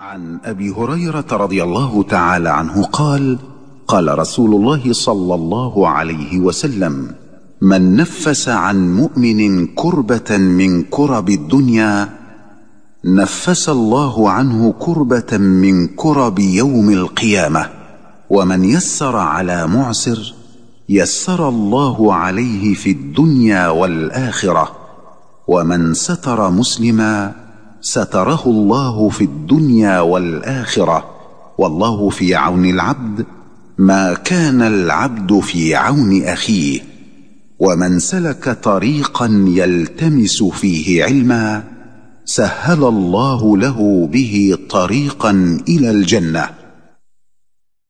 عن أبي هريرة رضي الله تعالى عنه قال قال رسول الله صلى الله عليه وسلم من نفس عن مؤمن كربة من كرب الدنيا نفس الله عنه كربة من كرب يوم القيامة ومن يسر على معسر يسر الله عليه في الدنيا والآخرة ومن ستر مسلما ستره الله في الدنيا والآخرة. والله في عون العبد ما كان العبد في عون أخيه. ومن سلك طريقا يلتمس فيه علما سهل الله له به طريقا إلى الجنة.